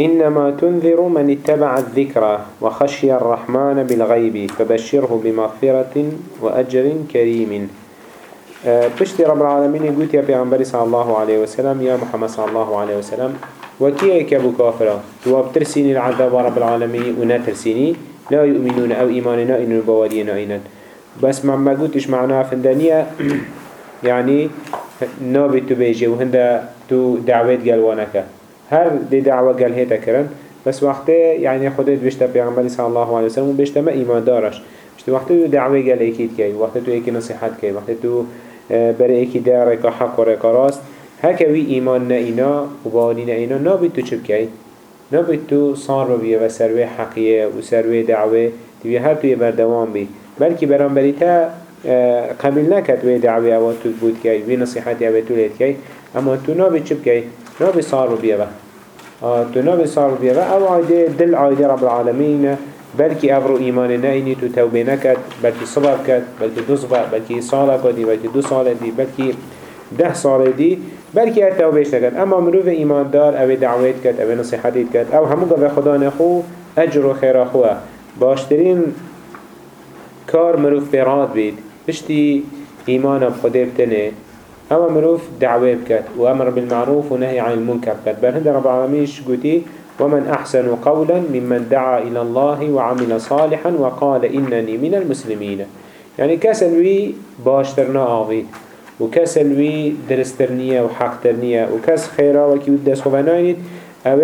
إنما تنذر من اتبع الذكرى وخشي الرحمن بالغيب فبشره بمغفرة وأجر كريم. بشتي رب العالمين يقول يا بيعنبري صلى الله عليه وسلم يا محمد صلى الله عليه وسلم وكي يكبو كافرا تواب ترسيني العذاب رب العالمين ونترسيني لا يؤمنون أو إيماننا إنه بوادين إينا بس ما ما قلتش معناها فندانية يعني نابت تبيجي وهندا تو دعوات قلوانك. هر دی دعوة قال هيدا كرن بس وقتی يعني خودت بشتا بيغمبر صلى الله عليه وسلم و بشتا ما دارش. بشتا وقتی دو دعوة قال ايكيد كي وقتی تو ايكي نصیحت كي وقتی تو بر ايكي داره که حق و رکا راست. هکوی ایمان نه و بالی نه اینا تو چپ كي نابید تو صان رو بيه و سروي حقیه و سروه دعوه توی هر توی بردوام بی. بلکه برانبری تا قبل نکد وی دعوه اوات بود كي و نصيحات اوات تو اما تو نابید چب كي نابید صار رو بیه تو نابید صار رو بیه أو عایده دل عایده رب العالمین بلكي أفرو إيمان نايني تو توبة نكد بلكي صبر كد بلكي دو صبر بلكي صالة كدي بلكي دو صالة دي بلكي ده صالة دي. بلكي التوبهش نكد أما مروف إيمان دار أو دعوات كد أو نصيحات كد أو همو قبل خدا نخو أجر و خير أخوة. باشترين كار مروف براد بيد بشتي إيمان بخده بتنه. أما مروف دعوة بكت وأمر بالمعروف ونهي عن المنكر كد بل هند رب العالمين قوتي ومن أحسن قولا ممن دعا إلى الله وعمل صالحا وقال إنني من المسلمين. يعني كسلوي باشترنا آغي وكسلوي درسترنية وحقترنية وكس خيرا وكي ودس خباناينت أو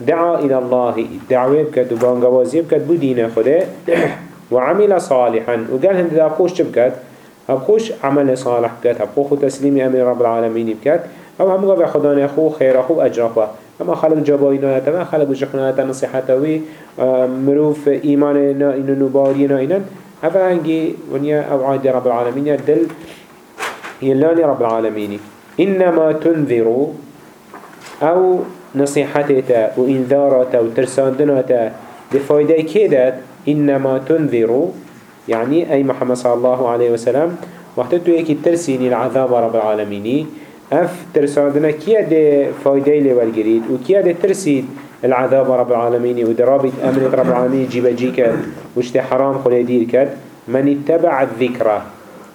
دعا إلى الله دعوة بكت وبانقوازي بكت بدين خده وعمل صالحا. وقال هند أبخوش بكت أبخوش عمل صالح بكت أبخوش تسليم أمر رب العالمين بكت أو هم قبل خدان أخو خير أخو أجر أخو اما خلق جباينا تما خلق بجخنا نصيحته وي مروف إيماننا إنه نبارينا إنن هفا هنجي ونيا أو عاد رب العالمين دل يلاني رب العالمين إنما تنذر أو نصيحته وإنذارته وترساندنته بفايدة كده إنما تنذر يعني أي محمد صلى الله عليه وسلم وقت تو يكي ترسيني العذاب رب العالمين اف ترساندنا كيا دي فايدة لولگريد و كيا دي ترسيد العذاب رب العالمين و درابط أمن رب العالمين جيبا جي كد وشت حرام خلي دير كد من اتبع الذكرى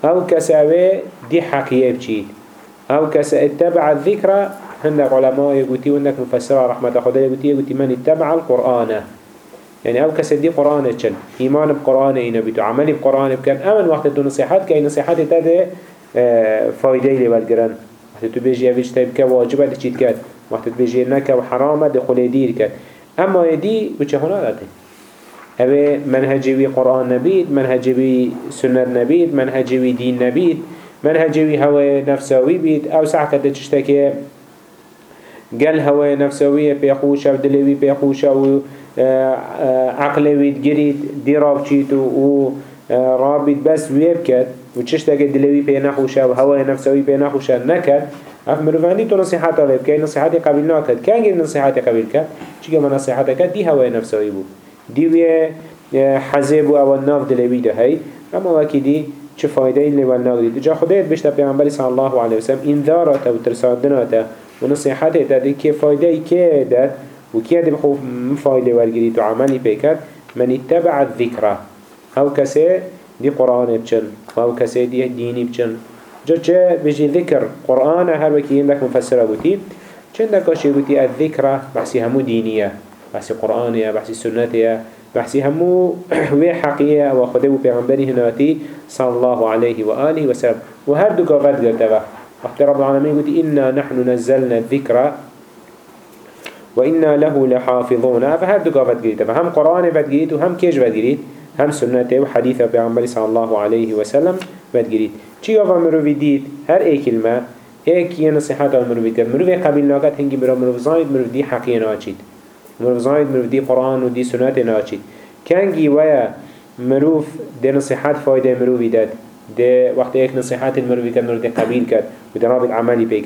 أو كساوي دي حقية بجيد أو كسا اتبع الذكرى هندك علماء يقولي وهندك مفسرة رحمة خدا يقولي من اتبع القرآن. يعني أو كسا دي قرآن چن؟ ايمان بقرآن اينا بيتو عملي بقرآن بكن آمن وقت دو نصيحات كي نصيحات تده آه، فايدة لولگرن وقت تو بيجي اوش تايب كا واجبه كات وقت تو بيجي نكا وحرامه دي خلي دير كات اما يدي وچه هنا داته اوه منهجوي قرآن نبيد منهجوي سنة نبيد منهجوي دين نبيد منهجوي هوا نفسوي بيد أو ساعة تشتكي قال هوا نفسوية بيخوشة ودلوي بيخوشة و عقلوي تجريد دي رابشيتو و رابط بس ويبكت وچشتك دلوي بي نخوشه وهوى نفسوي بي نخوشه نكد اف مروفاني تو نصيحاته لب كي نصيحاتي قبل ناكد كان جيب نصيحاتي قبل كد چيكا ما نصيحاتك دي هوى نفسوي بو دي وي حزب أو الناف دلوي ده هاي اما وكي دي چه فايده اللي والناف دي جا خدایت بشتا پیغمبر صلى الله عليه وسلم انذارته و ترساندناته و نصيحاته ده كي فايده كي ده و كي ده بخوف مفايده والگريت و عملي بيكت من اتبع الذكرى. أو كسي دي قرآن بچن أو كسي دي ديني بچن. جا چه بجي ذكر قرآن هر وكي عندك مفسرة بوتي چندك آشي بوتي الذكرى بحسي همو دينية بحسي قرآنية بحسي سنتية بحسي همو وي حقية أو خده پیغمبری هناتي صلى الله عليه وآله وسلم. وهر دو قفت قلتها وقت رب العالمين قلت إنا نحن نزلنا الذكرى وإنا له لحافظون. فهر دو قفت قلتها هم قرآن فت وهم كيش فت هم سنته و حديثه پیغمبر صلى الله عليه وسلم بدگیرید چی آفا مروی دید هر ای کلمه ایک یه نصیحت آن مروی کرد مروی قبیل هنگی برا مروی زاید مروی دی حقیه ناچید مروی زاید مروی دی قرآن و دی سنت ناچید کنگی مروف دی نصیحت فایده مروی داد. دی وقت مروی کرد مروی قبیل کرد و دی رابط عملی پی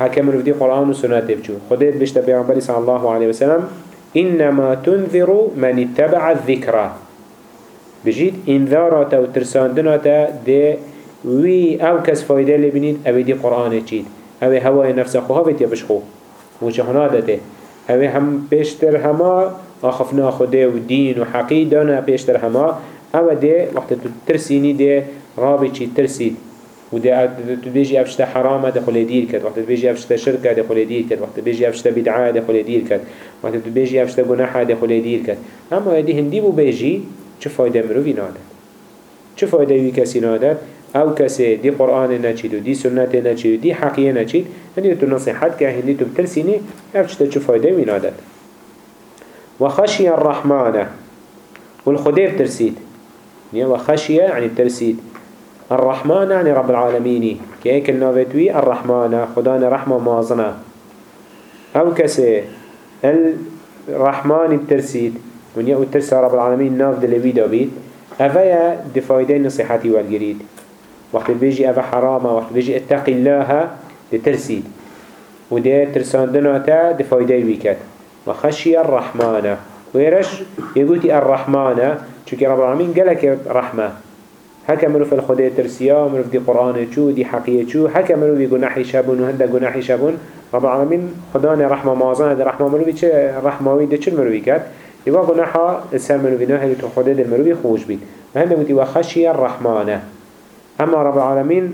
مروی دی قرآن و سنت بچو خودت بشتا پیغمبر صلى الله عليه وسلم إنما تنذر من اتبع الذكرى بجيت انذارات و ترساندنات دي وي أو كس فايدة اللي بنيت أو دي قرآن چيد أو هواي نفس خوها بيت يبشخو وچه هنا داته اوه هم پیشتر هما آخفنا خوده و دین و حقی دانا پیشتر هما. اوه ده وقت تو ترسینی ده رابی چی ترسید و ده تو بيجي افشت حرامة ده خلی دیر کرد وقت بيجي افشت شرکه ده خلی دیر کرد وقت بيجي افشت بدعة ده خلی دیر کرد وقت بيجي افشت گناحه ده خلی دیر کرد أما ده هندی بو بيجي چه فایده مروی نادد چه فایده وی کسی نادد أو کسی دی قرآن نچید و دی سنت نچید و دی حقیه نچید. هندی تو نصیحت که هندی تو بترسینی افشت چه فایده وی نادد وخشي الرحمن. والخدير ترسيد وخشية يعني الترسيد الرحمن يعني رب العالمين كيك النوبتوي الرحمن خدانا رحمة مازنا أو كسي الرحمن الترسيد من يأو ترسى رب العالمين ناف دلوي دابيد أفايا دفايدين نصيحتي والجريد. وقت بيجي أفا حرامة وقت بيجي اتقي الله لترسيد وده ترساندنا تا دفايدين ويكات وخشي الرحمن. ويرش يقولي الرحمن چونك رب العالمين قالك رحمة. هكا مروف الخدية ترسيا مروف دي قرآن چو دي حقية چو هكا مروف دي شابون وهندا قناحي شابون. رب العالمين خدانا رحمة معظان هذا رحمة مروفي چه رحمة ويدا چه مروفي كات يبقى قناحا السر مروفي نوحي لتو خدية المروفي خوش بيت. وهندا قلت وخشي الرحمن أما رب العالمين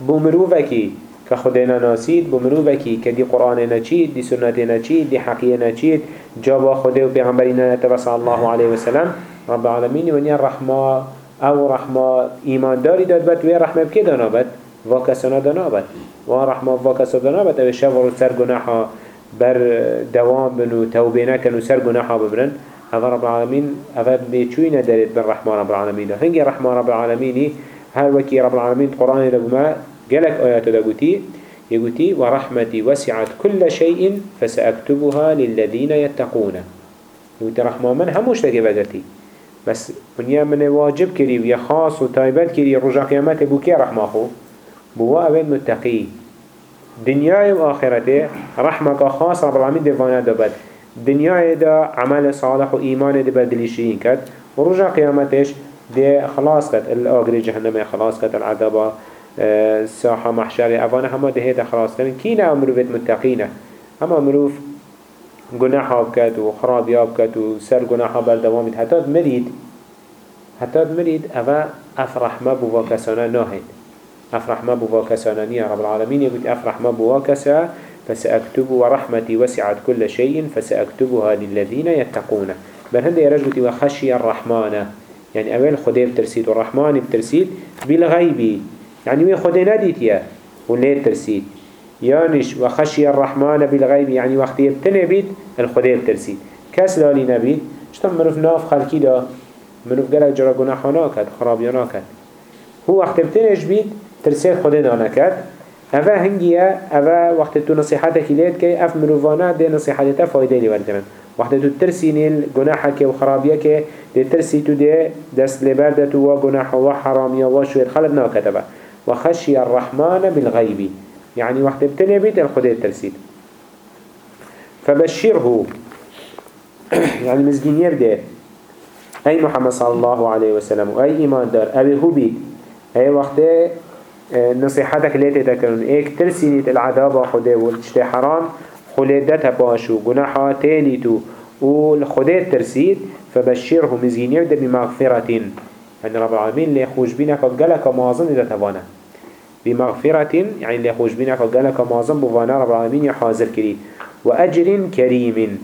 بمروفكي كخدينا ناسيد بمروفكي كدي قرآن نچيد دي سنة نچيد دي حقية نچيد جابا خده و پیغمبرین نتبس الله عليه وسلم. رب العالمين ونيا الرحمة أو رحمة ایمان داری داد بد و رحمة بکی دانا بد؟ و کسانا دانا بد. و رحمة و کسانا دانا بد أو شفر سر گناحا بر دوام بنو توبه نکن و سر گناحا ببرن. هذا رب العالمين هذا بيچوي ندرت بالرحمة رب العالمين هنجي رحمة رب العالمين هل وكي رب العالمين قرآن لبما قالك آيات دقوتي يقولي ورحمتي وسعت كل شيء فسأكتبها للذين يتقون يقولي رحمة من هموش تكي بدتي بس ونيا من واجب كري ويا خاص وتايبت كري رجع قيامته بو كي رحمة خو بو أبين متقي دنيا وآخرته رحمة خاص رب العالمين دفانا دبت دنيا دا عمل صالح وإيمان دا بدليشين كد ورجع قيامتش دي خلاص كد الآقري جهنم خلاص كد العذاب ساحة محشر أفانا هما دهيدا خلاص كن كينا مروفت متقينة هما مروف گناحا بكت و خرابيا بكت و سر گناحا بردوامت حتى مريد حتى مريد أفا أفرح ما بوا كسانا ناهد أفرح ما بوا كسانا نيا رب العالمين يقول أفرح ما بوا كسا فسأكتب ورحمتي وسعت كل شيء فسأكتبها للذين يتقون بل هذا يرجل وخشي الرحمن. يعني أول خدير ترسيد والرحمن بترسيد بالغيب يعني وين خدي نديت يا وليه ترسيد يانش وخشي الرحمن بالغيب يعني وقت يبتنى بيت الخدي ترسيد كاس لالي نبيت شتم منوف ناف خلقي دا؟ منوف قلق جرى قناحانا كد خرابيانا كد هو وقت يبتنش بيت ترسيد خدي دانا كد أفا هنجيا أفا وقت تو نصيحتك ليت كي أف منوفانا دي نصيحتك فايدة لي ورقنا وقت تو ترسي نيل جناحك وخرابيك دي ترسي تو دي دست لبردة وجناح وحرامية وشوير خلد ناكتبه وخشي الرحمن بالغيب يعني وقت ابتني بيت الخدير ترسيد فبشره. يعني مزجين يبدأ أي محمد صلى الله عليه وسلم أي إيمان دار. أبي هو بيت. أي وقت آه، نصيحتك ليتي تكرون إيك ترسينيت العذاب خده والجتي حرام. خليدتها باشو قناحا تيليتو والخدير ترسيد. فبشره مزجين يبدأ بمغفرة. يعني رب العالمين اللي يخوش بينك قالك مازن إذا تبانا بمغفرة يعني اللي يخوش بينك قالك مازن بفانا رب العالمين يحاضر كري وأجر كريم.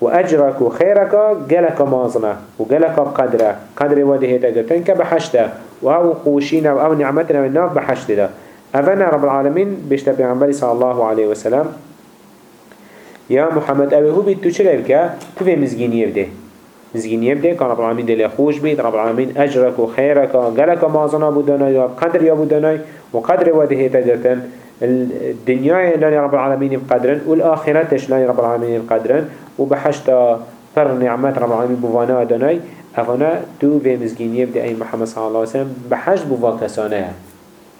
وأجرك وخيرك قالك مازنة وقالك بقدره قدر وده تقرتن كبحشته وهو خوشينا وأو نعمتنا من ناف بحشت ده. أفنا رب العالمين بيشتبه عن صلى الله عليه وسلم. يا محمد أبي هو بيتو چلبك تفهم مزجين يبده مزگین يبدأ كان رب العالمين دل خوش بيت. رب العالمين أجرك وخيرك وقالك مازنا بودناي وقدر يا بودناي. وقدر وده تدرتن الدنيا لاني رب العالمين بقدرن والآخرتش لاني رب العالمين بقدرن وبحشت فر نعمات رب العالمين بوانا دناي أفنا تو في مزگین يبدأ أي محمد صلى الله عليه وسلم بحشت بوا كسانه.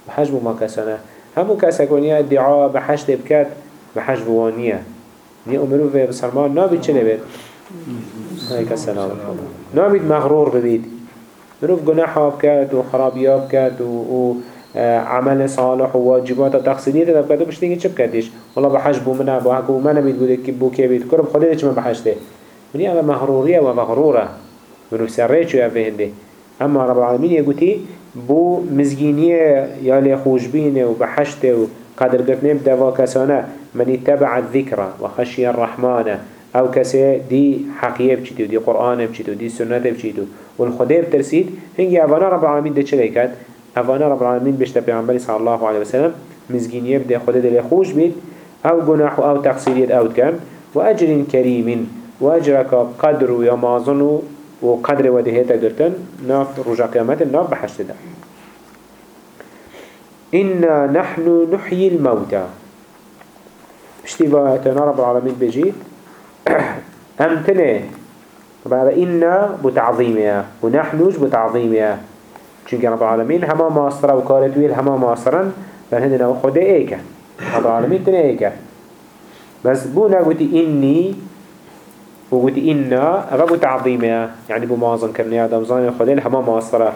بحشت بوا كسانه. همو كسك ونيا ادعاء بحشت بكات بحشت بوانيه ني أمرو في بسرمان نابي چه لبيت عليك السلام. نامید مغرور ببید مروف گناحا بکد و خرابیا بکد و عمل صالح وواجبات تقصيرية دو بشتيني چه بكتش والله بحش بو منا بو حكو منا بيت بودك بو كي بيت كرب خده چه ما بحشته وني أما مغرورية ومغرورة منو سرية شو هنده أما رب العالمين يقولي بو مزجينية يالي خوشبينه وبحشته وقدر قتنه بدوا كسانه من اتبع الذكرى وخشي الرحمن. أو كسي دي حقية بچيتو دي قرآن بچيتو دي سنة بچيتو والخدير ترسيد هنگي افانا رب العالمين ده چلي كات افانا رب العالمين بشتا پیغمبر صلى الله عليه وسلم مزگينيه بده خده دل خوش بيت أو گناح أو تقصيريت أو كم واجر كريم واجرك قدر ويمازن وقدر ودهيتا قرتن ناف رجا قيامت ناف بحشت ده إنا نحن نحيي الموتى بشتي بايتنا رب العالمين بجيت أمتنه. بعد إنا بتعظيمها ونحنوش بتعظيمها چونك رب العالمين هما ماصرة وكارت ويل هما ماصرا فهندنا خده ايكا رب العالمين تنه ايكا بس بونا قلتي إني وقلتي إنا أبا بتعظيمها يعني بمازن كرنيا دمزان خده هما ماصرة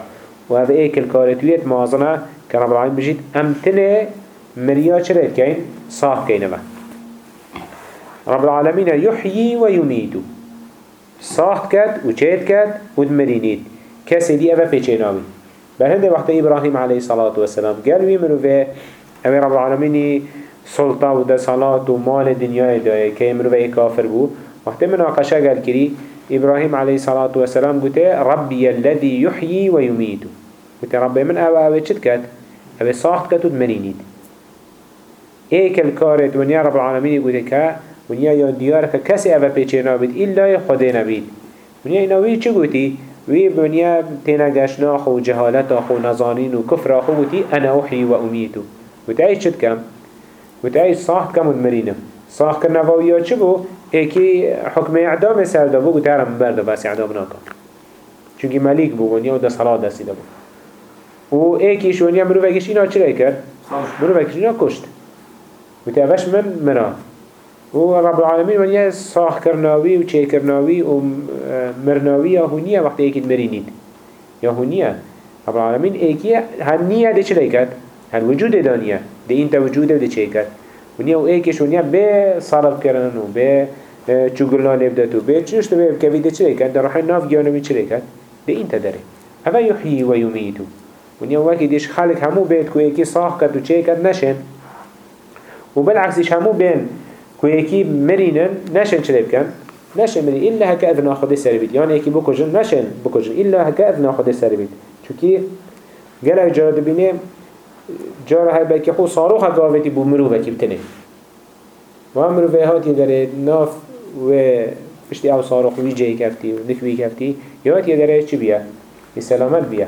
وهذا ايك الكارت ويت مازنة كرب العالمين بجيت أمتنه مريا شريت كين صاف كينما رب العالمين يحيي ويميت صاح كد وچيت كد ودمرينيت كسي دي أبا بيچيناوي بل وقت إبراهيم عليه الصلاة والسلام قال ويمنو في أمي رب العالمين سلطة وده صلاة ومال الدنيا ده كي يمنو في كافر بو. وقت مناقشة قال كري إبراهيم عليه الصلاة والسلام قلت ربي الذي يحيي ويميت قلت ربي من أبا أبا چت كد أبا صاح كد ودمرينيت ايك الكارت ونيا رب العالمين قلت كا دیار که کسی اوه پیچه نابید ایلا خدا نبید. ونیا اینا وی چه گوتی؟ وی بنیا تینا گشناخ و جهالت آخ و نزانین و کفر آخو گوتی أنا احی و امیتو. گوتی ایش چد کم؟ گوتی ایش صاحت کم و مرینم. صاح کرنا ها چه بو؟ ایکی حکم اعدام سرده بو گوتی هرم برده بس اعدام ناکن. چونکی ملیک بو ونیا و ده صلاة دستی ده بو. و ایکیش ونیا مرو بگیش اینا چرا کرد؟ مرو بگیش اینا کشت. گوتی اوش من مرا. و رب العالمين من یه صاح کرناوی و چه کرناوی و مرناوی یا هونیه وقتی ایکید مرینید یا هونیه. رب العالمین ایکی هنیه ده چه لیکد؟ هن وجود دانیه. ده این تا وجوده ده چه کد ونیا و ایکش ونیا به صرف کردن و به چوگلنا لبدتو به چنش تو به کوی ده چه لیکد؟ در روحی ناف گیانوی چه لیکد؟ ده این تا داره اوه یحیی و یمیتو ونیا وکی دیش خلق همو بید که ایکی صاح کد و چه کد نشن. و بالعکسش همو بین كويكي مرينن نشن چلي بكن نشن مرين إلا هكا أذنا خده سر بيت يعني يكي بكجن نشن بكجن إلا هكا أذنا خده سر بيت چونكي قلق جارة بينه جارة هاي بكي خو صاروخ قاوتي بو مروفة كي بتنه. و مروفة هاتي داره ناف و پشتی آو صاروخ وی جای کفتی و نکوی کفتی یاد یه داره چی بیا؟ سلامت بیا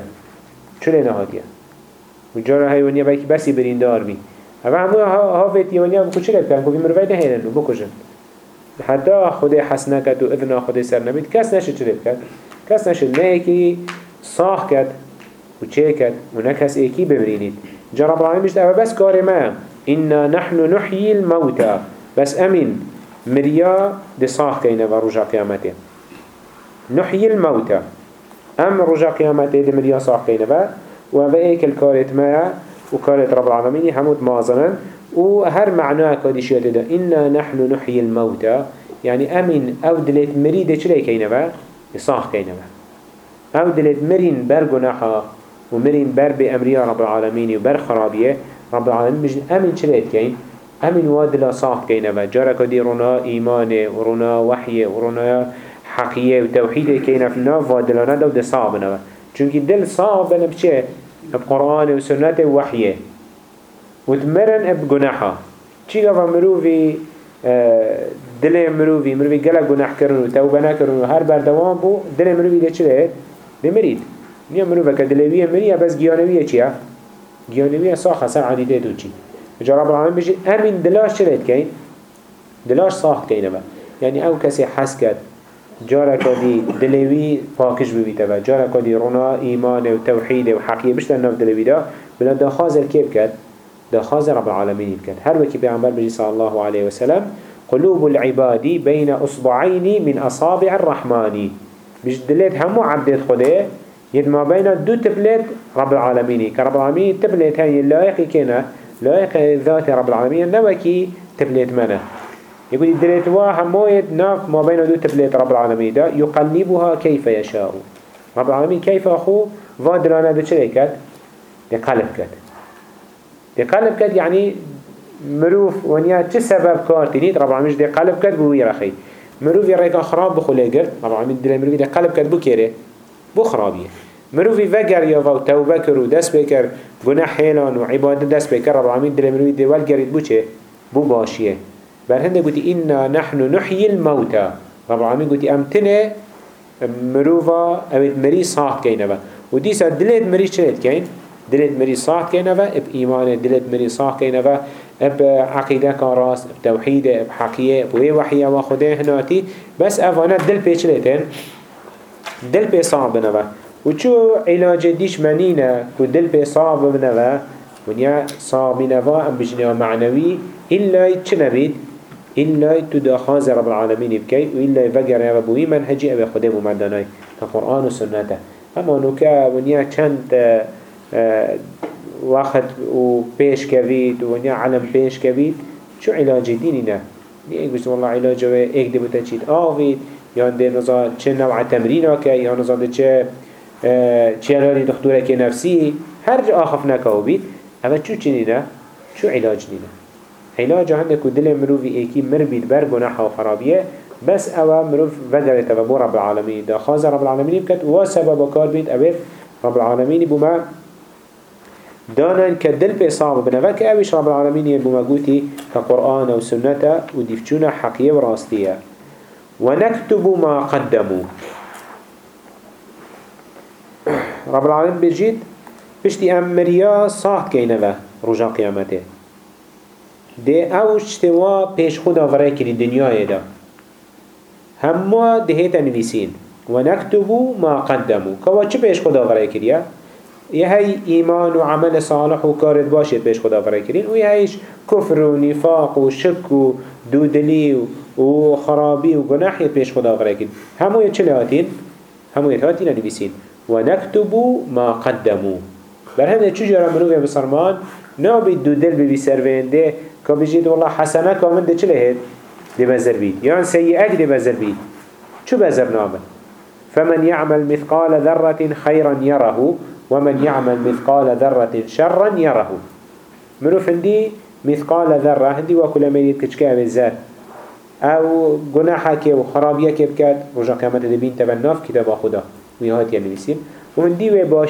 چونه نهاتیه و جارة هاي ونیا باکی بسی بریندار بی اما همو ها ویتی ونیا بکو چه لب کن که مروی نهیرن و بکشن حتی خود حسنه کد و اذنا خود سر نبید کس نشه چه لب کد کس نشه نه ایکی صاح کد و چه کد و نه کس ایکی ببرینید جرب العالمین بشت بس کار ما. إنا نحن نحيي الموتى. بس أمين مريا دي صاح كينا ورجع قيامته نحيي الموتى. أم رجع قيامته دي مريا صاح كينا وهذا الكارت ما. وكانت رب العالمين همود مازنا وهر معناه كاديشيات ده إنا نحن نحيي الموتى. يعني أمين أو دلت مريد چلي كينبا يصاح كينبا أو دلت مرين بر ومرين بر بأمريا رب العالمين وبر خرابية رب العالمين مجد أمين چليت كين؟ أمين وادلا صاح كينبا جارك دي رنا إيمان ورنا وحي ورنا حقية وتوحيد كينا في الناف وادلا ندو دي صابنا چونك دل صابنا بچه بقرآن وسنة وحيه وتمرن بجناحه چی گفت مروفی دل مروفی مروفی گله گناه کردن و توبه نکردن و هر بردوام بو دل مروفی ده چه بمرید نیا مروفه که دلویه مریه بس گیانویه چیه گیانویه ساخه سر عدیده دو چی. جا رب العالمین بجی امین دلاش چه کن دلاش ساخت کنه با یعنی أو کسی حس کرد. جارا کدی دلوی پاکش ببیته و جارا کدی رنا ایمان و توحید و حقیه بشتن ناف دلوی دا. بلا دا خازر کیب کرد؟ دا خازر رب العالمین کرد. هر وکی پیغمبر بجی صلی الله علیه وسلم قلوب العباد بين أصبعين من أصابع الرحمن بيش دلت همو عبدت خده يد ما بين دو تبلت رب العالمين كرب العالمين تبلت هاي اللائق كنا لائق ذات رب العالمين نوكي تبلت منا يقول الدلت وا همويد ناف ما بين دو تبلت رب العالمين. دا يقلبها كيف يشاء. رب العالمين كيف أخو؟ فادرانا بشريكت لقلب كت لقلب كت يعني مروف ونيا چه سبب كارتينيت رب العالمين دي قلب كت بوي رخي مروف يريكا خراب بخلي قرد رب العالمين دي مروف دي قلب كت بو كيري بو خرابيه مروفي وگر یا و توبة کرو دست بکر گناه حیلان و عبادت دست بکر رب العالمین دل مروفی دیوال گرید بو چه؟ بو باشیه بر هنده گوتی اینا نحن نحیی الموتا رب العالمین گوتی أمتنة مروفا اوید مری صاحت کینه با و دیسا دلت مری چلت کین؟ دلت مری صاحت کینه با إب ایمان دلت مری صاحت کینه با إب عقیده کان راست إب توحید إب حقیه إب وی وحیه و خوده هناتی بس افانه دل پیچلتن دل پی صعب بنوه و چو علاج دیش منینه که دل پی صعب بنوه ونیا صعب بنوه ام بجنه معنوی إلا نبید؟ إلا تدخاز رب العالمين بكي وإلا فقر يا ربوي منهجي أبي خده ممدناي كقرآن وسنته أما نوكا ونيا چند وقت و پیش كبيد ونيا علم پیش كبيد شو علاج ديننا نيك بس والله علاج ايك دي بتاچيد آويد یا ده نزا چه نوع تمرین که یا نزا ده چه چه راری دکتوره که نفسی هر آخف نکاو بید اما چو چی نه؟ چو علاج نینه علاج هنده که دل مروفی ایکی مر بید بر گناح و خرابیه بس أو مروف ودرت بو رب العالمین. دا خاز رب العالمین بکت و سبب کار بید اوه رب العالمین بوما دانن كدل في صعب بنفا كأويش رب العالمين يبوما قوتي كقرآن و سنة و ديفچونا حقية و راستية ونكتب ما قدموا رب العالمين بجيت بشتي أمريا صاحت كينوا رجا قيامته ده اوش توا پیش خدا ورای کری دنیای دا همه دهیتا نویسین. و نکتبو ما قدمو. کوا چه پیش خدا ورای کریه؟ یه هی ایمان و عمل صالح و کارت باشید پیش خدا ورای کرین و یه هیش کفر و نفاق و شک و دودلی و خرابی و گناحی پیش خدا فرکید هموی چه لاتین؟ هموی هاتین نویسین. و نکتبو ما قدمو. بر هنده چجورا مروف بسرمان نابید دو دل ببی سرونده که بجید والله حسنه که من ده چه لهید؟ ده بزر بید. یان سیئک ده بزر بید. چو بزر نامن؟ فمن يعمل مثقال ذرة خيرا يره ومن يعمل مثقال ذرة شرا يره مروف هندي مثقال ذرة هندي وكل ميليت كتشكا بالزر أو گناحه که و خرابیه که بکرد رجا قیامت دبین تبا ناف کتاب خدا ویهات یا نویسیم و من دیوه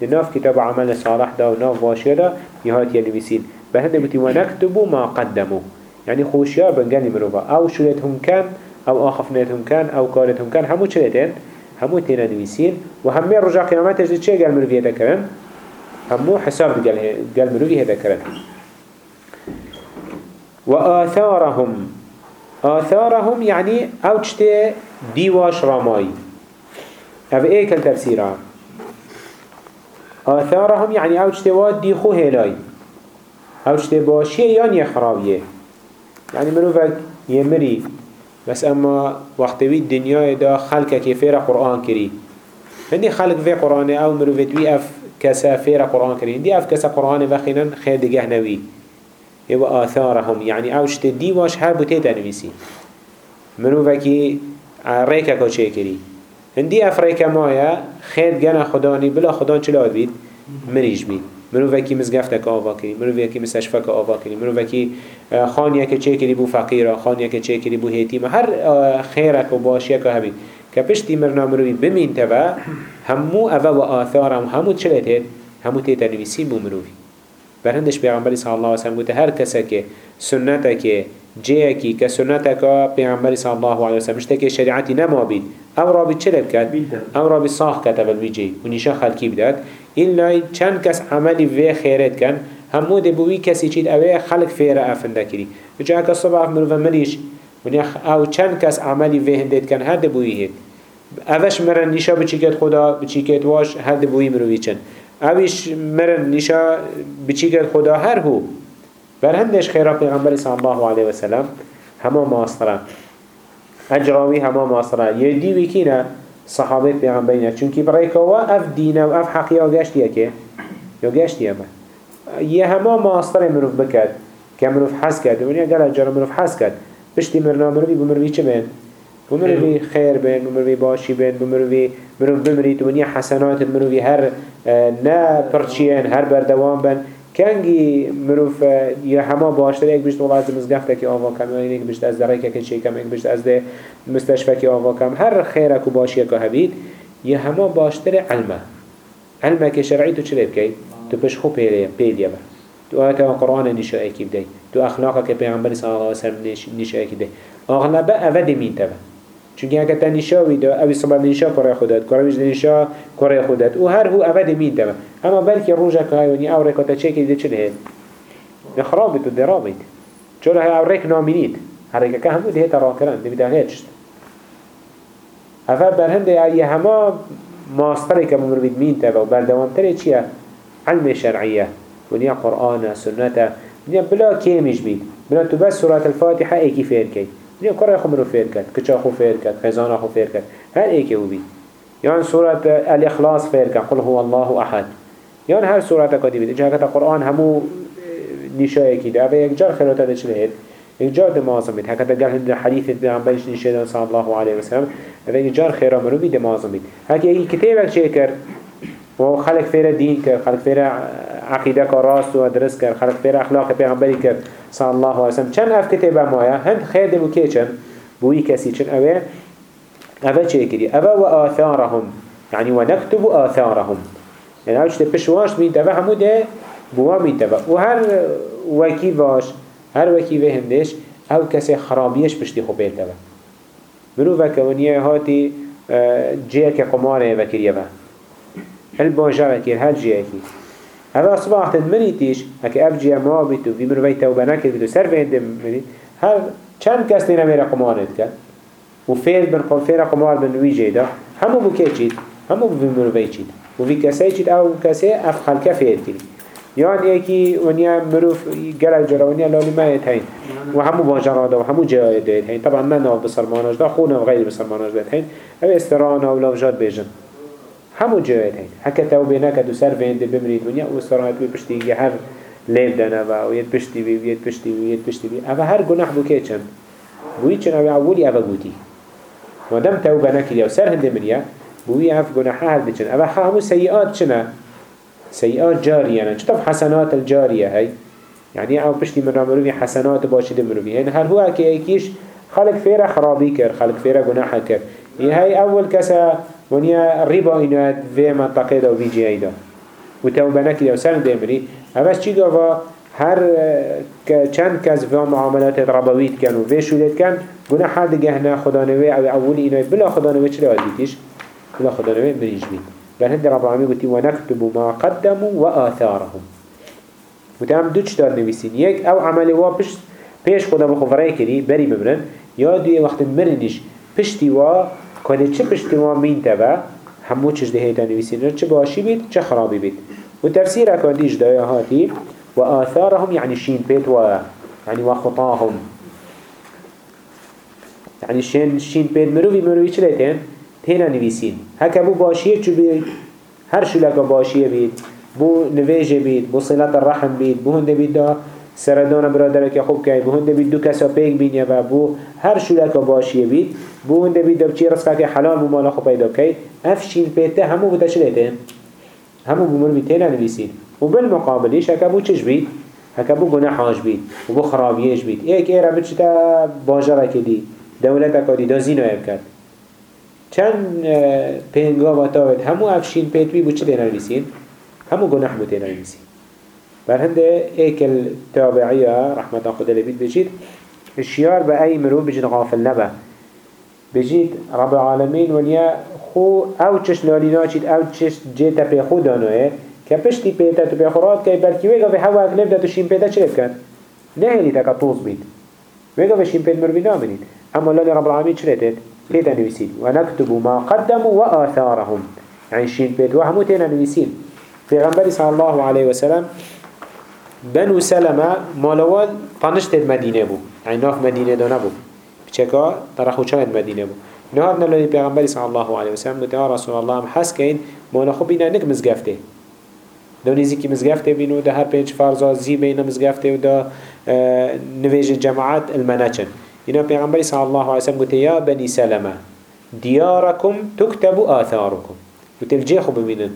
باشیه کش بکرد ناف کتاب عمل صالح دا و ناف باشیه دا ویهات یا نویسیم به هنده بودی و نکتبو ما قدمو. يعني خوشيار بنجاني مروفا أو شلتهم كان أو آخفنتهم كان أو كارتهم كان همو چلتين همو تينا نويسين و همه رجع قيامات اجد چه قال مروفي هذا كرن همو حساب قال مروفي هذا كرن وآثارهم آثارهم. يعني اوجت ديواش راماي أو إيه كل تفسيرها آثارهم يعني اوجت واد دي خو هلاي اوجت باشيه يعني خرابيه يعني مروفك يمري بس اما وقتوي الدنيا دا خلق كفير قرآن كري هندي خلق في قرآن أو مروفتوي اف كسا فير قرآن كري هندي اف كسا قرآن وخينا خير دقه نوي هو آثارهم. يعني اوشت دي واش هر بوتيت انويسي منو وكي ريكا كو چه كري هندي افريكا مايا خير جنا خداني بلا خدان چلا بيت مريج بيت منو وكي مزگفتك آوا كري منو وكي مستشفك آوا كري منو وكي خانيا كه چه كري بو فقيرا خانيا كه چه كري بو هيتيم هر خيرك و باشيك هبيت كپشتی مرنا مروی بمین تبا همو اوه و آثارم همو چلت هید همو تیتا نویسی بو مروی برندش پیغمبری صلی الله علیه وسلم گوته هر کسی که سنت که سنت که پیغمبری صلی الله علیه وسلم مشته که شریعتی نما بید أو را بید چه کرد؟ أو را بید صاح کرد اول بیجی و نیشان خلکی بداد ایلا چند کس عملی وی خیرت کن همو ده بوی کسی چید اوه خلق فیره افنده کری جا که صبح مروف مریش أو چند کس عملی وی هندید کن هر ده بوی هید اوش مرن نیشا بچیکت خدا بچیکت واش هر ده بوی مروی چند اویش مرن نشا کرد خدا هر هو. بر هندش خیره پیغمبر صلی الله علیه و سلم همه ماستره اجراوی همه ماستره یه دیوی کینه صحابه پیغمبرین چونکی برای کوا اف دینه و اف حقیقه گشتیه که یا گشتیه ما یه همه ماستر مروف بکد که مروف حس کرد. و نیا گل جارا مروف حس کرد. پشتی مرنا مروفی بمروفی چه بین؟ بمروفی خیر بین بمروفی باشی بین بمروفی مروف بمری تو نیا حسنات مروفی هر آه، نه پرچین هر بردوام بین کنگی مروف یا همه باشتر یک والله از مزگفته که آوا کم یا یک بشت از درک که چی کم یک بشت از ده مستشفى که آوا کم. هر خیرک و باشی که هبید یا همه باشتر علمه علمه که شرعی تو چلی بکی؟ تو پش خوب پیلیه با. تو آیت قرآن نشائی کی بدهی تو اخلاق که پیغمبر صلی اللہ علیہ وسلم نشائی کی بدهی اغلبه اوه مین تبا. چونکه اگه تا نشاوی دا اوی صبر نشا کره خودت کره ویج نشا کره خودت. و هر هو اوه مین تبا اما بلکه روژه که هایونی أو رکاتا چه که دیده چه لهید نخرابت و درابت چون های أو رک نامینید؟ هر رکا که همو ده ترا کرن ده بیده هیچ اوه برهنده یه همه ماستره که مروید مین و بردوامتره چیه؟ علم شرعیه. ونیا قرآن سنة ونیا بلا كيمش بيت بلا تو بس سورة الفاتحة ايكي فير كي ونیا كره خمرو فير كت كچا خو فير كت خزانة خو فير كت هر ايكي هو بيت يعني سورة الإخلاص فير كت قل هو الله أحد. يعني هر سورة كدي بيت جاكت القرآن همو نشاية كده أبا يكجار خيراتا ده چلهد يكجار ده معظم بيت هكذا قال هند حديث بيغمبرش نشاية صلى الله عليه وسلم أبا يكجار خيرا مرو بيت معظم بيت هكذا كتابك شكر و خلق فيرا دين كر خلق فيرا عقيدة كراس و درس كر خلق فيرا أخلاق پیغمبری كر صلى الله عليه وسلم چند اف كتابه مايا هند خير دمو كي چن بوي كسي چن اوه؟ اوه چه كري اوه و آثارهم يعني ونكتب آثارهم. يعني اوش ده پشواش مين تبه همو ده بوا مين تبه و هر وكي واش هر وكي وهندش آو كسي خرابيش پشتی خوبه تبه منو وكونيه هاتي جيه كقماره وكريه هل باجا وكير هل جيه كي هذا أصبح تدمني تيش هكي أف جيه ما بيتو في مروي توبة نكر بيتو سر بين دم مني. هل چند کس نینا میره قمارت کرد؟ و فیر بن قم فیر قمار بن وی جیدا. همو بو که چید؟ همو بو مروی چید. و وی کسی أو کسی اف خلکه فیر کری یان یکی ونیا مروف گلک جرا ونیا لالی ما هین. و همو باجرا دا و همو جای دید هین. طبعا من ناف بسرماناش دا خونه و غیر بسرماناش دید هین. أو استرانا و لوجات بیجن. همو جوید هین هکه توبه نکد و سر وینده بمرید دنیا و استراحت بی پشتی هر لیب دنه و ید پشتی بی ید پشتی بی ید پشتی بی اوه هر گناه بو که چند بوی چن اوه اولی اوه گوتی مادم توبه نکدی و سر هنده مریا بوی اوه گناه هر بچن. اوه همو سیئات چنه سيئات جارية يعني شطف حسنات الجارية هاي يعني أو بشتي من رامروفي حسنات باشد مروفي يعني هر هو اكي ايكيش خلق فيرا خرابي كر خلق فيرا گناح كر هاي أول كسا ونیا ریبا اینات و منطقه دا و وی جی دا و توبه نکلی و سر دیمری اوش چی گفا هر چند کس و معاملات ربویت کن و وی شولید کن گناه حد گهنه خدا نوی أو اولی اینای بلا خدا نوی چلی آدیتیش بلا خدا نوی بریج بید بل هند رب العالمین گوتی و نکتب ما قدموا و آثارهم و تام دو چطور نویسین. یک أو عملی وا پیش خدا بخوفره کری بری بمرن یا دوی وقت مرنش پشتی وا کنه چه پشتوان مین تبا همو چش ده هیتا نویسین چه باشی بید چه خرابی بید. و تفسیر اکادیش دایا هاتی و آثارهم يعني شين بيت و يعني وخطاهم يعني شين شين بيت مروي مروي چه ليتين تينا نويسين هكا بو باشيه چو بيت هر شو لك باشيه بيت بو نواجه بيت بو صلات الرحم بيت بو هنده بيت دا سردان برادرك خوب كاي بو هنده بيت دو كسا بيك بين يبا بو هر شو لك باشيه بيت بو هنده چی رزقه که حلال بو مالا خو پیدا کی افشین پیته همو بوده چلیته همو بو مروی تینا نویسید. و بالمقابلش هکا بو چش بید؟ هکا بو گناحاش بید. و بو خرابیش بید. ایک ایره بچتا باجره کدی دولت کدی دا اب کرد. چند پینگا و تاوید. همو افشین پیتوی بو چه نویسید؟ همو گناح بو تینا نویسید بر هنده ایک التابعیه رحمت خدا لبید بجید الشيار بأي مرو بجد غافل نبه. بجید رب العالمین ونیا خو أو چش لالی ناچید أو چش جیتا پی خود دانوه. که پشتی پیتا تو پی خورات که بلکی ویگا به هوا اکلب دا تو شیم پیتا چه کن؟ نه هلی تکا توز بید. ویگا به شیم پیت مروی نامنید اما لالی رب العالمین چه لیتید؟ پیتا نویسید و نکتب ما قدموا و آثارهم. يعني شين بيت وهمو تينا نويسين في غنبري صلى الله عليه وسلم بنو سلمة مالوان طنشت المدينة بو يعني ناف مدينة دانا بو بچكا طرحو چاند مدينة بو نهار نلوني پیغمبری صلی الله علیه وسلم گوته رسول الله حس کن ما نخو بینا نک مزگفته. دو نیزی که مزگفته بینو ده هر پنج فرزا زی بین مزگفته و ده نویج جماعات المنچن. اینا پیغمبری صلی الله علیه وسلم گوته یا بنی سلمة دیارکم تکتب آثارکم. گوته الجه خو ببینن.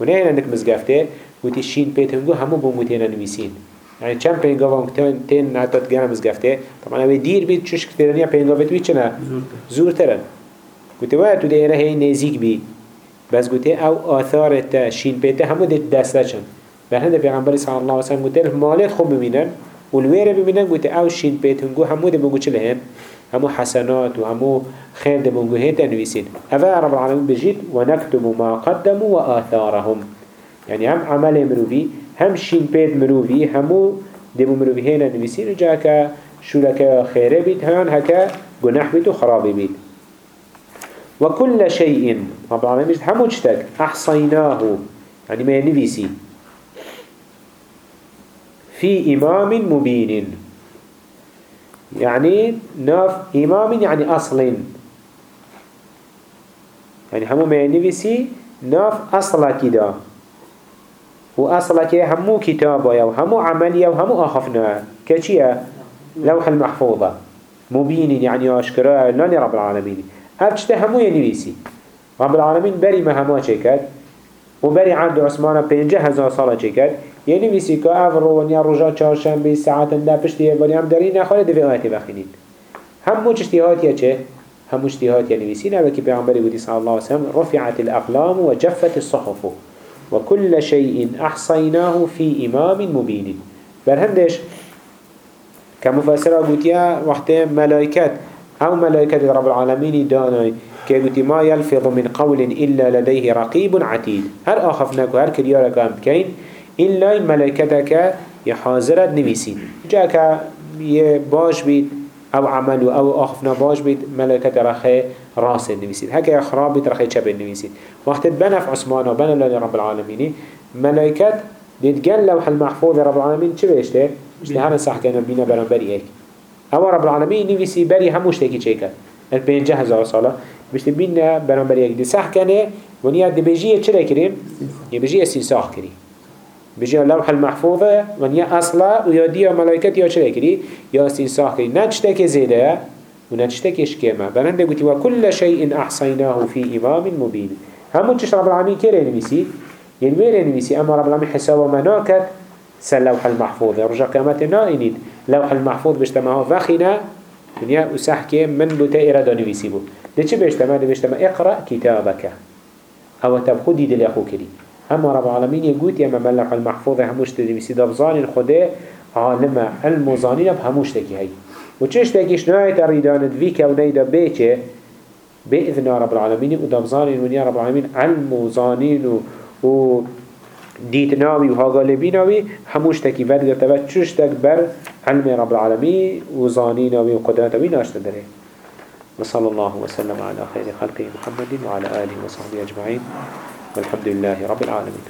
و نه اینا نک مزگفته. گوته شین پیت هنگو همو بونگوته نویسین. يعني كم بينجا تين تين نعتاد جانا مزجفته طبعا أبي دير بيت شش كتيرنيا بينجا بيت ويتشنا زور ترن قلت وقت ده إيره هي نزيك بي بس قلت أو آثار تا شين بيته همو ده دستشن بهند پیغمبر صلی الله علیه و سلم گفت مالت خوب ببینن. والوير ببینن گفت أو شين بيت هنگو همو ده بگو چلهن همو حسنات و همو خير ده بگو هيت نويسين أفا رب العالمين بجيت ونكتب ما قدموا وآثارهم يعني هم عمل مروفي هم شين بيت مروفي همو دبو مروفي هنا نويسين جاكا شولك خيره بيت هان هكا جناح بيت و خراب بيت وكل شيء رب العالمين همو جتك أحصيناه يعني ما ينفيسي في إمام مبين يعني ناف إمام يعني أصل. يعني همو ما ينفيسي ناف أصلا كده وأصلك همو كتابة وهمو عملية وهمو أخفنا كتيا لوح المحفوظة. مبين يعني أشكرا لاني رب العالمين هفشت همو ينويسي رب العالمين بري ما همو چكت وبري عند عثمان بينجه هزار صالة چكت ينويسي كأفرو ونيا رجاء چارشن بي ساعة دا پشتي ونيا هم دارين نخواله دفع آياتي بخينين همو چشتهات يا چه همو اشتهات ينويسي نبكي بيعنبري ودي صلى الله عليه وسلم رفعت الأقلام وجفت الصحف. وكل شيء أحصيناه في إمام مبين. برهندش كمفسرة قلتيا وقت ملائكات أو ملائكة رب العالمين داناي كي ما يلفظ من قول إلا لديه رقيب عتيد. هل أخفناك وهل كريارك أم كين إلا ملائكتك يحاضرت نبيسين جاك باش بيت أو عمل أو اخفنا باش بيت ملائكة رخي راس النبيسين هكا خراب بيت رخي شب النبيسين وقت بنف عثمان وبنى لنا رب العالمين ملائكة ديتقل لوح المحفوظ رب العالمين چه بيشته؟ بيشته هذا صح كان بينا برنبري ايك أو رب العالمين نبيسي بري هموش تاكي چيكا البينجه هزار صالة بيشته بينا برنبري ايك دي صح كان ونيا دي بيجيه چه كريم؟ يبيجيه سيساخ كريم بجي اللوح المحفوظة من يا أصلا ويا دي ملائكة يا شري كري يا استنساخ كري نجتك زيادة ونجتك شكيمة بلند قلت وكل شيء أحصيناه في إمام مبين. همون تش رب العالمين كيري نميسي ينوير نميسي أما رب العالمين حسابه مناكت سل لوح المحفوظ. رجع قيامت نائنين. لوح المحفوظ بجتمعه فخنا دنيا وسحكي من بتا إرادة نميسي بو. ده چه بجتمع ده بجتمع اقرأ كتابك. أو تبخدي دل أخو كري. اما رب العالمين يقول يا مملح المحفوظ هموش تدريسي دبزان خده عالم المزانين بهموش تكي هاي. وچش تكيش نهاية الريدان في كوني دا بيچه بإذن رب العالمين ودبزان ونيا رب العالمين المزانين و ديتناوي وهاغالبيناوي هموش تكي فرد تبا چش تكبر علم رب العالمين وزانيناوي وقدرتاوي ناشت دره وصلى الله وسلم على خير خلقه محمد وعلى آله وصحبه أجمعين والحمد لله رب العالمين